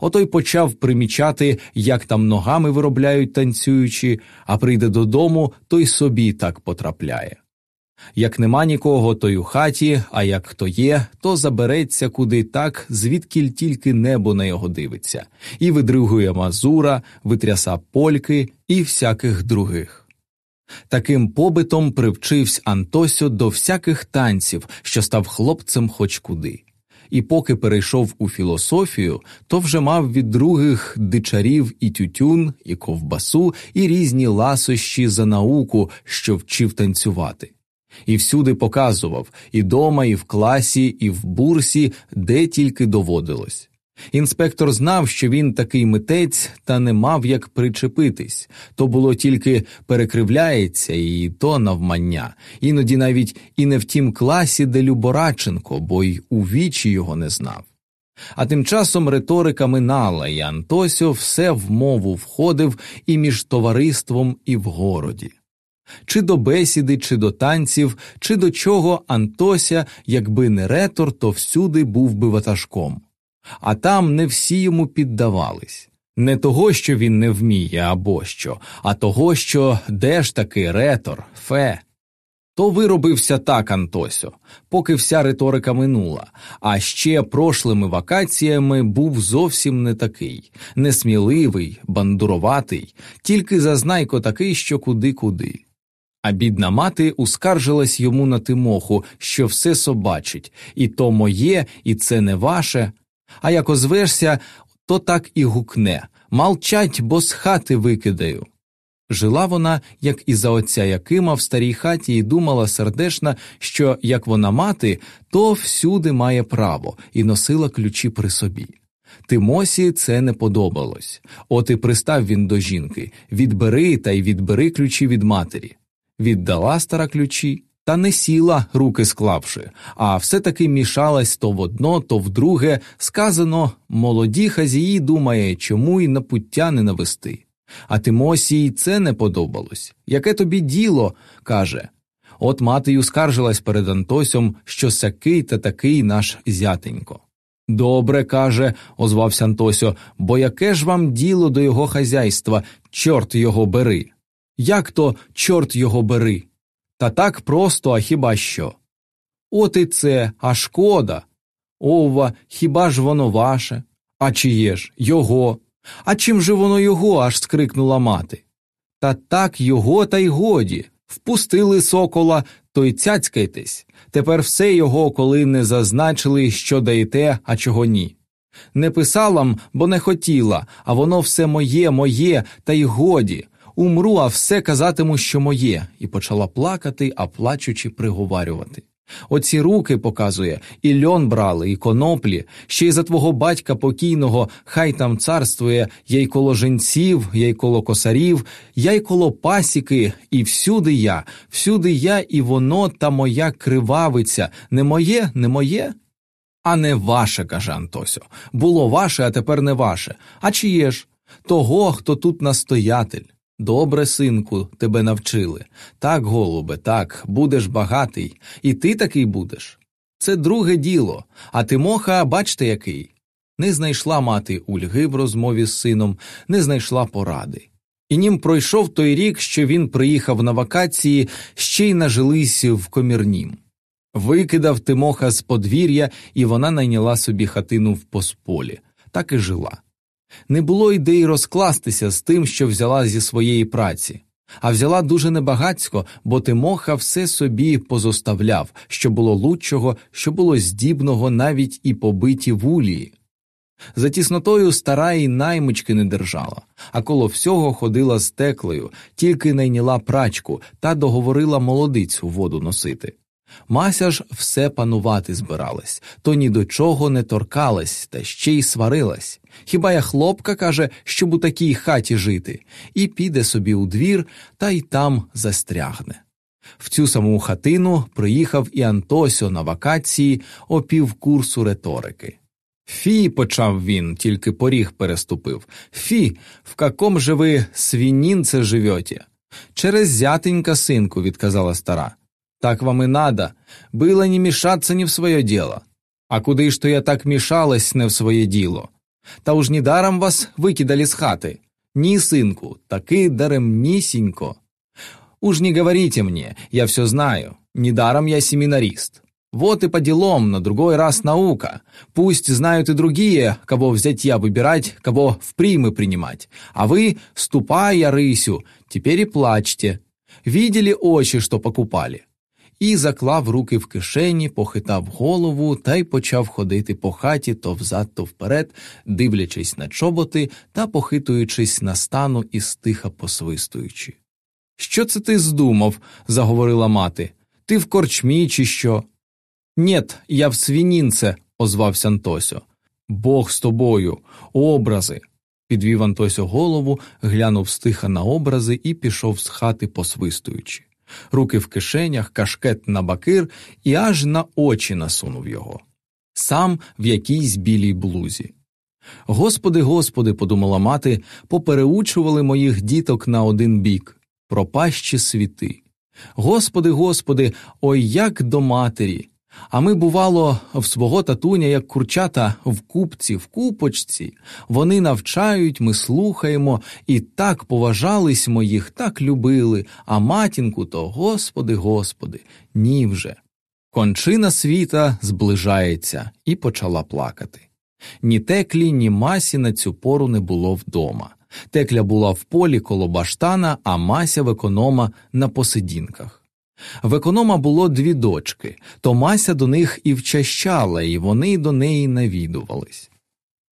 Ото й почав примічати, як там ногами виробляють танцюючи, а прийде додому, то й собі так потрапляє. Як нема нікого, то й у хаті, а як хто є, то забереться куди так, звідкіль тільки небо на його дивиться, і видригує мазура, витряса польки і всяких других. Таким побитом привчився Антосьо до всяких танців, що став хлопцем хоч куди. І поки перейшов у філософію, то вже мав від других дичарів і тютюн, і ковбасу, і різні ласощі за науку, що вчив танцювати і всюди показував і дома, і в класі, і в бурсі, де тільки доводилось. Інспектор знав, що він такий митець, та не мав як причепитись, то було тільки перекривляється, і то навмання, іноді навіть і не в тім класі, де Любораченко, бо й у вічі його не знав. А тим часом риторика минала, і Антосьо все в мову входив і між товариством, і в городі чи до бесіди, чи до танців, чи до чого Антося, якби не ретор, то всюди був би ватажком. А там не всі йому піддавались. Не того, що він не вміє або що, а того, що де ж таки ретор, фе. То виробився так, Антосьо, поки вся риторика минула, а ще прошлими вакаціями був зовсім не такий, несміливий, бандуруватий, тільки зазнайко такий, що куди куди. А бідна мати ускаржилась йому на Тимоху, що все собачить, і то моє, і це не ваше. А як озвешся, то так і гукне Молчать, бо з хати викидаю. Жила вона, як і за отця Якима, в старій хаті, і думала сердешна, що як вона мати, то всюди має право, і носила ключі при собі. Тимосі це не подобалось. От і пристав він до жінки відбери та й відбери ключі від матері віддала стара ключі та не сіла, руки склавши, а все таки мішалась то в одно, то в друге, сказано молоді хазії думає, чому й на пуття не навести. А Тимосій це не подобалось. Яке тобі діло? каже. От мати й скаржилась перед Антосем, що сякий та такий наш зятенько. Добре, каже, озвався Антосьо, бо яке ж вам діло до його хазяйства, чорт його бери. Як то, чорт його бери? Та так просто, а хіба що? От і це, а шкода. Ова, хіба ж воно ваше? А чиє ж його? А чим же воно його? аж скрикнула мати. Та так його, та й годі. Впустили сокола, то й цяцькайтесь. Тепер все його, коли не зазначили, що даєте, а чого ні. Не писала м, бо не хотіла, а воно все моє, моє, та й годі умру, а все казатиму, що моє, і почала плакати, а плачучи, приговарювати. Оці руки показує, і льон брали, і коноплі, ще й за твого батька покійного, хай там царствує, я й коло женців, я й коло косарів, я й коло пасіки, і всюди я, всюди я, і воно та моя кривавиця, не моє, не моє. А не ваше, каже Антосьо. Було ваше, а тепер не ваше. А чиє ж? Того, хто тут настоятель. Добре, синку, тебе навчили. Так, голубе, так, будеш багатий, і ти такий будеш. Це друге діло, а Тимоха, бачте, який. Не знайшла мати ульги в розмові з сином, не знайшла поради. І нім пройшов той рік, що він приїхав на вакації, ще й нажились в комірнім. Викидав Тимоха з подвір'я, і вона найняла собі хатину в посполі, так і жила. Не було ідеї розкластися з тим, що взяла зі своєї праці, а взяла дуже небагацько, бо Тимоха все собі позоставляв, що було лучшого, що було здібного навіть і побиті вулії. За тіснотою стара і наймички не держала, а коло всього ходила з теклею, тільки найняла прачку та договорила молодицю воду носити. Мася ж все панувати збиралась, то ні до чого не торкалась, та ще й сварилась. Хіба я хлопка каже, щоб у такій хаті жити, і піде собі у двір та й там застрягне. В цю саму хатину приїхав і Антосьо на вакації о півкурсу риторики. Фі, почав він, тільки поріг переступив. Фі, в каком же ви свінінце живете? Через зятенька, синку, відказала стара. Так вам и надо. Было не мешаться не в свое дело. А куди ж то я так мішалась не в своє діло? Та уж недаром вас викидали з хати. Ні, синку, таки даремнісінько. Уж не говорите мне, я все знаю, недаром я семинарист. Вот и по делам, на другой раз наука. Пусть знают и другие, кого взять я выбирать, кого в примы принимать. А вы, ступай, я рысю, теперь и плачьте. Видели очі, що покупали. І заклав руки в кишені, похитав голову та й почав ходити по хаті то взад, то вперед, дивлячись на чоботи та похитуючись на стану і стиха посвистуючи. Що це ти здумав? заговорила мати. Ти в корчмі, чи що? Нєт, я в свінінце, озвався Антосьо. Бог з тобою, образи. Підвів Антосьо голову, глянув стиха на образи і пішов з хати, посвистуючи. Руки в кишенях, кашкет на бакир і аж на очі насунув його. Сам в якійсь білій блузі. Господи, господи, подумала мати, попереучували моїх діток на один бік, пропащі світи. Господи, господи, ой як до матері. А ми, бувало, в свого татуня, як курчата, в купці, в купочці, вони навчають, ми слухаємо, і так поважались моїх, так любили, а матінку то, господи, господи, ні вже. Кончина світа зближається і почала плакати. Ні теклі, ні масі на цю пору не було вдома. Текля була в полі коло баштана, а мася в економа на посидінках. В економа було дві дочки, то Мася до них і вчащала, і вони до неї навідувались.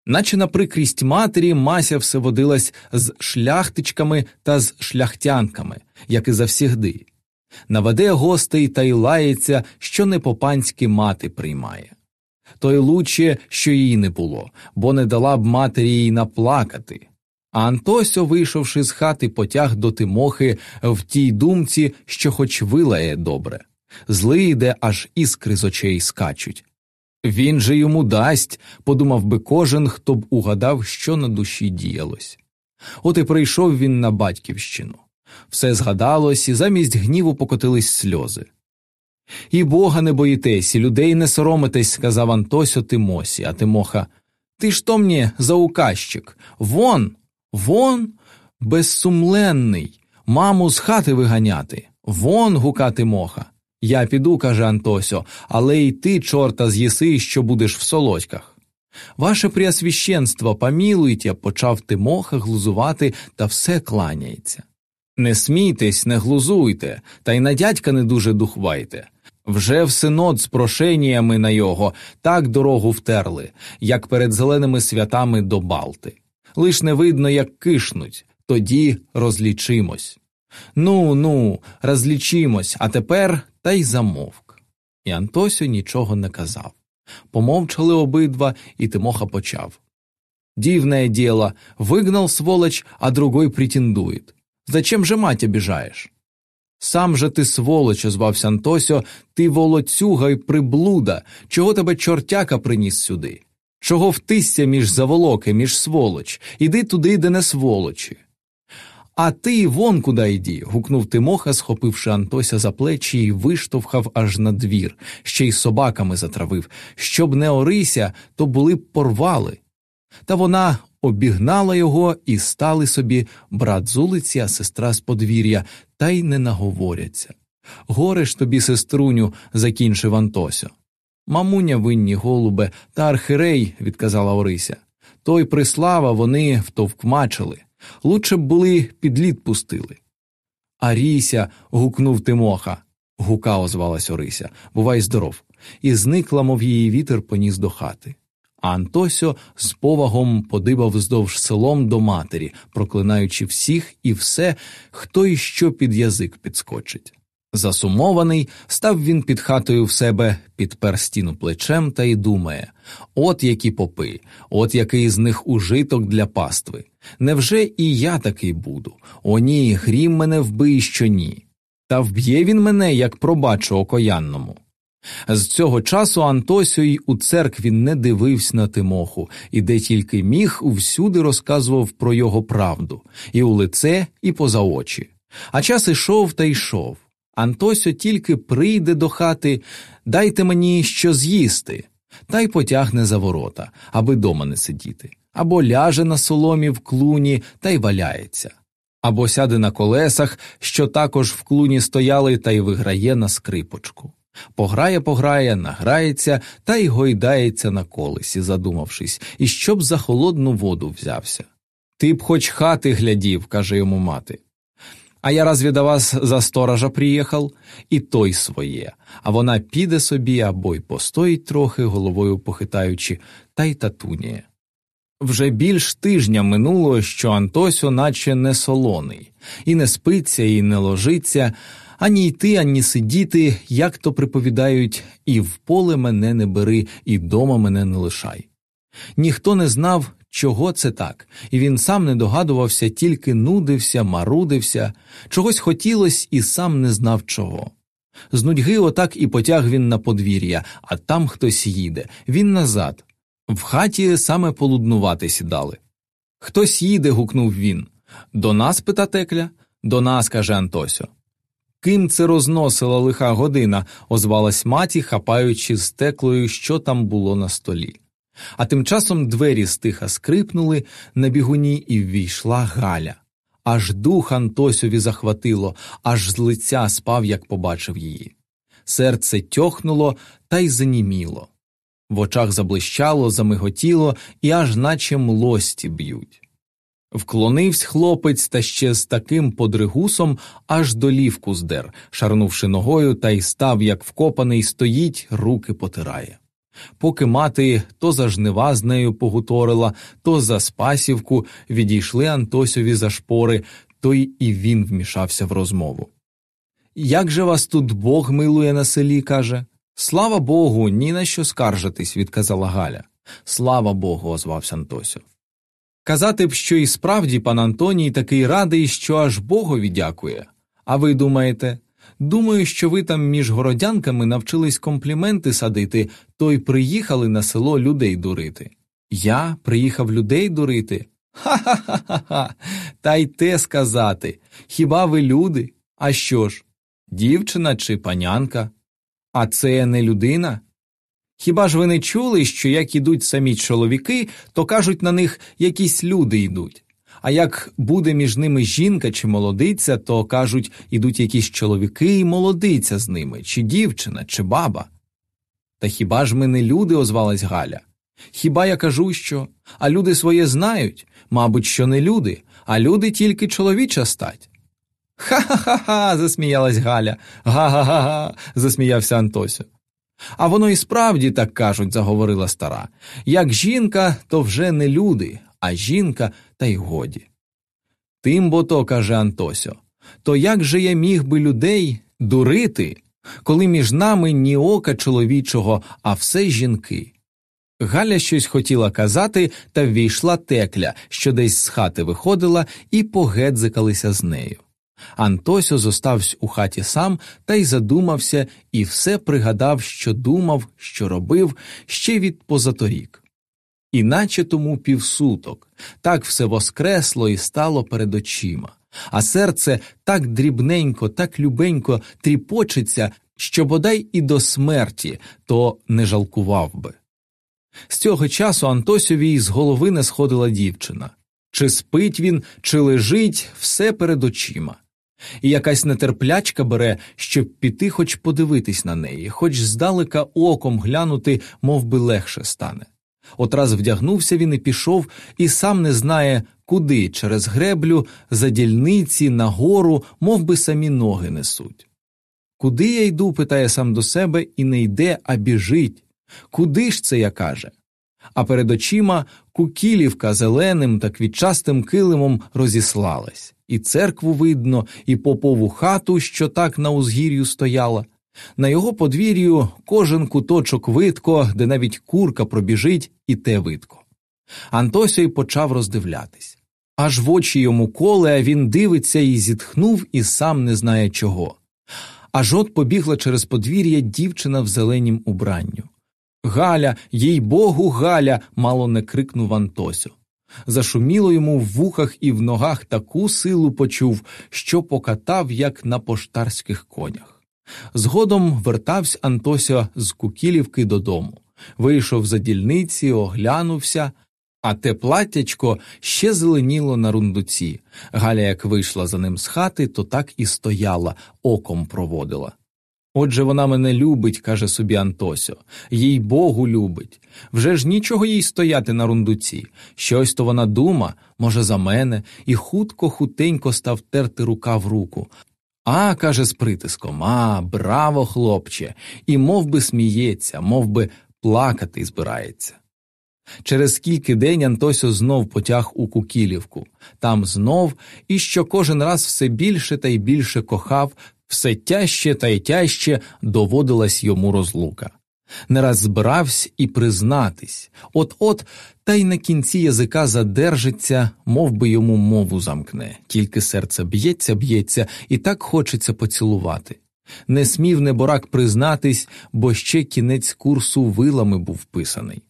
Наче на прикрість матері Мася все водилась з шляхтичками та з шляхтянками, як і завсігди. Наведе гостей та й лається, що не по панськи мати приймає. То й лучше, що її не було, бо не дала б матері їй наплакати. А Антосьо, вийшовши з хати, потяг до Тимохи в тій думці, що хоч вилає добре. Злий йде, аж іскри з очей скачуть. Він же йому дасть, подумав би кожен, хто б угадав, що на душі діялось. От і прийшов він на батьківщину. Все згадалось, і замість гніву покотились сльози. І бога не боїтесь, і людей не соромитесь, сказав Антосьо Тимосі, а Тимоха. Ти ж то мені зауказчик, вон. Вон безсумленний, маму з хати виганяти, вон гукати моха. Я піду, каже Антосьо, але й ти, чорта, з'їси, що будеш в солодьках. Ваше преосвященство, помілуйте, почав Тимоха глузувати та все кланяється. Не смійтесь, не глузуйте, та й на дядька не дуже духвайте. Вже в синод з прошеннями на його так дорогу втерли, як перед зеленими святами до Балти лиш не видно, як кишнуть, тоді розлічимось. Ну, ну, розлічимось, а тепер та й замовк. І Антосю нічого не казав. Помовчали обидва, і Тимоха почав. Дивное дело, выгнал сволочь, а другой претендует. Зачем же мать обижаешь? Сам же ти сволоч, озвався Антосьо, ти волоцюга й приблуда, чого тебе чортяка приніс сюди? Чого втисся між заволоки, між сволоч, іди туди, де не сволочі. А ти вон куди йди. гукнув Тимоха, схопивши Антося за плечі і виштовхав аж на двір, ще й собаками затравив. Щоб не орися, то були б порвали. Та вона обігнала його і стали собі брат з улиці, а сестра з подвір'я, та й не наговоряться. Горе ж тобі, сеструню, закінчив Антосьо. Мамуня винні голубе та архирей, відказала Орися. Той прислава вони втовкмачили. Лучше б були під лід пустили. Аріся. гукнув Тимоха. Гука озвалась Орися. Бувай здоров. І зникла, мов її вітер поніс до хати. А Антосьо з повагом подибав вздовж селом до матері, проклинаючи всіх і все, хто і що під язик підскочить. Засумований, став він під хатою в себе, підпер стіну плечем та й думає от які попи, от який з них ужиток для пастви. Невже і я такий буду? О, ні, грім мене вбий, що ні. Та вб'є він мене, як пробачу окоянному. З цього часу Антосю у церкві не дивився на Тимоху, і де тільки міг, всюди розказував про його правду, і у лице, і поза очі. А час ішов та йшов. Антосьо тільки прийде до хати, дайте мені що з'їсти, та й потягне за ворота, аби дома не сидіти. або ляже на соломі в клуні та й валяється, або сяде на колесах, що також в клуні стояли, та й виграє на скрипочку. Пограє, пограє, награється та й гойдається на колесі, задумавшись, і щоб за холодну воду взявся. Ти б хоч хати глядів, каже йому мати. А я разві до вас за сторожа приїхав, і той своє, а вона піде собі або й постоїть трохи, головою похитаючи, та й татуніє. Вже більш тижня минуло, що Антосьо наче не солоний, і не спиться, і не ложиться, ані йти, ані сидіти, як то приповідають, і в поле мене не бери, і дома мене не лишай. Ніхто не знав, чого це так, і він сам не догадувався, тільки нудився, марудився, чогось хотілось і сам не знав чого. З нудьги отак і потяг він на подвір'я, а там хтось їде, він назад. В хаті саме полуднувати сідали. Хтось їде. гукнув він. До нас, пита текля, до нас, каже Антосьо. Ким це розносила лиха година, озвалась маті, хапаючи з теклою, що там було на столі. А тим часом двері стиха скрипнули на бігуні і ввійшла Галя. Аж дух Антосьові захватило, аж з лиця спав, як побачив її. Серце тьохнуло та й заніміло. В очах заблищало, замиготіло і аж наче млості б'ють. Вклонився хлопець та ще з таким подригусом аж до лівку здер, шарнувши ногою, та й став, як вкопаний, стоїть, руки потирає. Поки мати то за жнива з нею погуторила, то за спасівку відійшли Антосьові за шпори, то й і він вмішався в розмову. Як же вас тут Бог милує на селі? каже. Слава Богу, ні на що скаржитись, відказала Галя. Слава Богу, озвався Антосю. Казати б, що і справді пан Антоній такий радий, що аж Богові дякує. А ви думаєте? Думаю, що ви там між городянками навчились компліменти садити, то й приїхали на село людей дурити. Я приїхав людей дурити? Ха ха ха ха. Та й те сказати. Хіба ви люди? А що ж? Дівчина чи панянка? А це не людина? Хіба ж ви не чули, що як ідуть самі чоловіки, то кажуть на них якісь люди йдуть, а як буде між ними жінка чи молодиця, то кажуть, ідуть якісь чоловіки і молодиця з ними, чи дівчина, чи баба. Та хіба ж ми не люди, озвалась Галя? Хіба я кажу, що, а люди своє знають, мабуть, що не люди, а люди тільки чоловіча стать. Ха ха ха засміялась Галя. Га га га га. засміявся Антосю. А воно і справді так кажуть, заговорила стара. Як жінка, то вже не люди, а жінка, та й годі. Тим бо то, каже Антосьо, то як же я міг би людей дурити, коли між нами ні ока чоловічого, а все жінки? Галя щось хотіла казати, та ввійшла текля, що десь з хати виходила, і погедзикалися з нею. Антосьо зостався у хаті сам та й задумався і все пригадав, що думав, що робив ще від позаторік. Іначе тому півсуток, так все воскресло і стало перед очима, а серце так дрібненько, так любенько тріпочеться, що бодай і до смерті то не жалкував би. З цього часу Антосьові з голови не сходила дівчина чи спить він, чи лежить, все перед очима і якась нетерплячка бере, щоб піти, хоч подивитись на неї, хоч здалека оком глянути, мов би легше стане. От раз вдягнувся він і пішов, і сам не знає, куди через греблю, за дільниці, на гору, мов би самі ноги несуть. Куди я йду, питає сам до себе, і не йде, а біжить. Куди ж це я каже? А перед очима кукілівка зеленим та квітчастим килимом розіслалась і церкву видно, і попову хату, що так на узгір'ю стояла. На його подвір'ю кожен куточок видко, де навіть курка пробіжить, і те видко. Антосій почав роздивлятись. Аж в очі йому коле, а він дивиться і зітхнув, і сам не знає чого. Аж от побігла через подвір'я дівчина в зеленім убранню. Галя, їй богу, Галя, мало не крикнув Антосю. Зашуміло йому в вухах і в ногах таку силу почув, що покатав, як на поштарських конях. Згодом вертався Антося з Кукілівки додому, вийшов за дільниці, оглянувся, А те платтячко ще зеленіло на рундуці. Галя, як вийшла за ним з хати, то так і стояла, оком проводила. Отже, вона мене любить, каже собі Антосьо, їй Богу любить. Вже ж нічого їй стояти на рундуці. Щось то вона дума, може, за мене, і хутко хутенько став терти рука в руку. А, каже з притиском, а, браво, хлопче, і мов би сміється, мов би плакати збирається. Через кілька день Антосю знов потяг у Кукілівку, там знов, і що кожен раз все більше та й більше кохав, все тяжче та й тяжче доводилась йому розлука. Не раз збирався і признатись, от от та й на кінці язика задержиться, мов би йому мову замкне, тільки серце б'ється, б'ється, і так хочеться поцілувати. Не смів неборак признатись, бо ще кінець курсу вилами був писаний.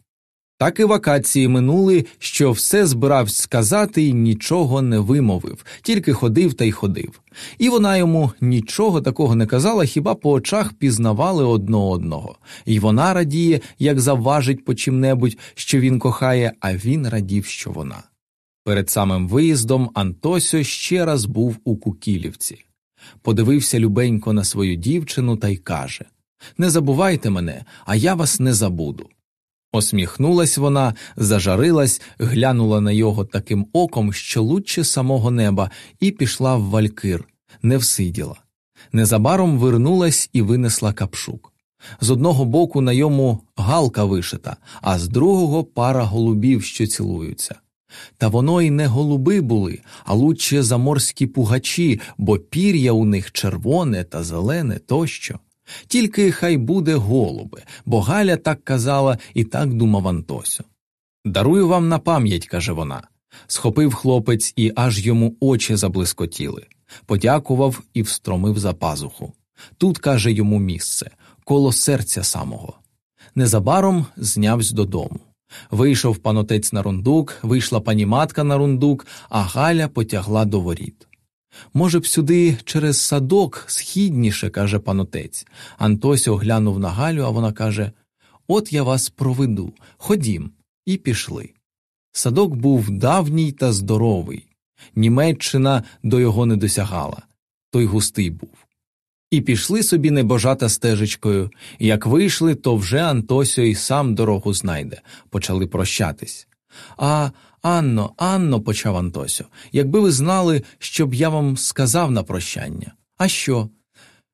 Так і вакації минули, що все збирався сказати і нічого не вимовив, тільки ходив та й ходив. І вона йому нічого такого не казала, хіба по очах пізнавали одно одного, І вона радіє, як завважить по чим-небудь, що він кохає, а він радів, що вона. Перед самим виїздом Антосьо ще раз був у Кукілівці. Подивився любенько на свою дівчину та й каже Не забувайте мене, а я вас не забуду. Осміхнулась вона, зажарилась, глянула на його таким оком, що лучше самого неба, і пішла в валькир, не всиділа. Незабаром вернулась і винесла капшук. З одного боку на йому галка вишита, а з другого пара голубів, що цілуються. Та воно й не голуби були, а лучше заморські пугачі, бо пір'я у них червоне та зелене тощо. Тільки хай буде голуби, бо Галя так казала і так думав Антосю. Дарую вам на пам'ять, каже вона. Схопив хлопець і аж йому очі заблискотіли, подякував і встромив за пазуху. Тут, каже йому місце, коло серця самого. Незабаром знявсь додому. Вийшов панотець на рундук, вийшла пані матка на рундук, а Галя потягла до воріт. Може б, сюди через садок східніше, каже панотець. Антось оглянув на Галю, а вона каже От я вас проведу, ходім, і пішли. Садок був давній та здоровий. Німеччина до його не досягала, той густий був. І пішли собі небожата стежечкою, як вийшли, то вже Антосьо й сам дорогу знайде, почали прощатись. А Анно, Анно, почав Антосьо, якби ви знали, що б я вам сказав на прощання. А що?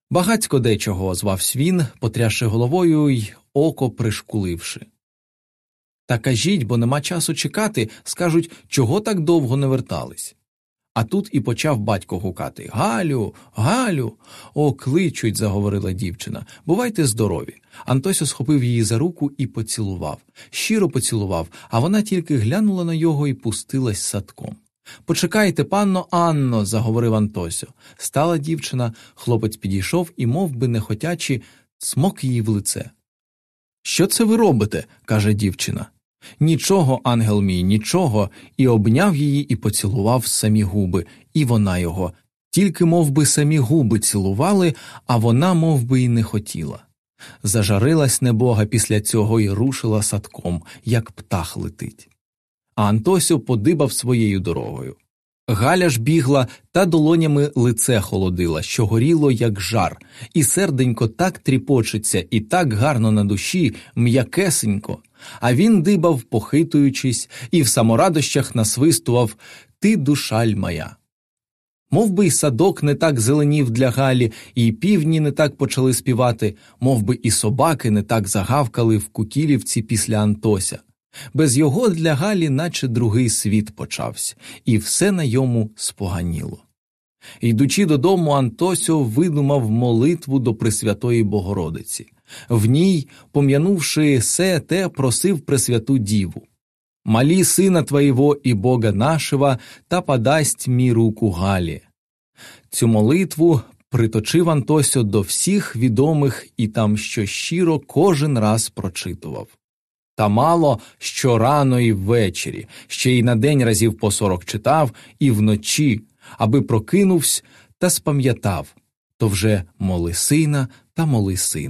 Багацько дечого, озвався він, потрясши головою й око пришкуливши. Та кажіть, бо нема часу чекати, скажуть, чого так довго не вертались. А тут і почав батько гукати Галю, Галю. О, кличуть, заговорила дівчина. Бувайте здорові. Антосю схопив її за руку і поцілував, щиро поцілував, а вона тільки глянула на його і пустилась садком. Почекайте, панно Анно, заговорив Антосю. Стала дівчина, хлопець підійшов і, мов би нехотячи, смок її в лице. Що це ви робите? каже дівчина. Нічого, ангел мій, нічого, і обняв її і поцілував самі губи, і вона його, тільки мов би, самі губи цілували, а вона мов би, і не хотіла. Зажарилась небога після цього і рушила садком, як птах летить. А Антосю подибав своєю дорогою. Галя ж бігла та долонями лице холодила, що горіло, як жар, і серденько так тріпочеться, і так гарно на душі, м'якесенько, а він дибав, похитуючись, і в саморадощах насвистував Ти душаль моя. Мов би й садок не так зеленів для Галі, і півні не так почали співати, мов би і собаки не так загавкали в Кукілівці після Антося. Без його для Галі, наче другий світ почався, і все на йому споганіло. Йдучи додому, Антосьо видумав молитву до Пресвятої Богородиці. В ній, пом'янувши все те, просив Пресвяту Діву Малі сина твоєго і Бога нашого, та подасть мій руку Галі. Цю молитву приточив Антосьо до всіх відомих і там що щиро кожен раз прочитував. Та мало що рано і ввечері, ще й на день разів по сорок читав, і вночі, аби прокинувся та спам'ятав то вже моли сина та моли сина.